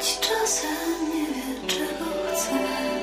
choć czasem nie wie, czego chce.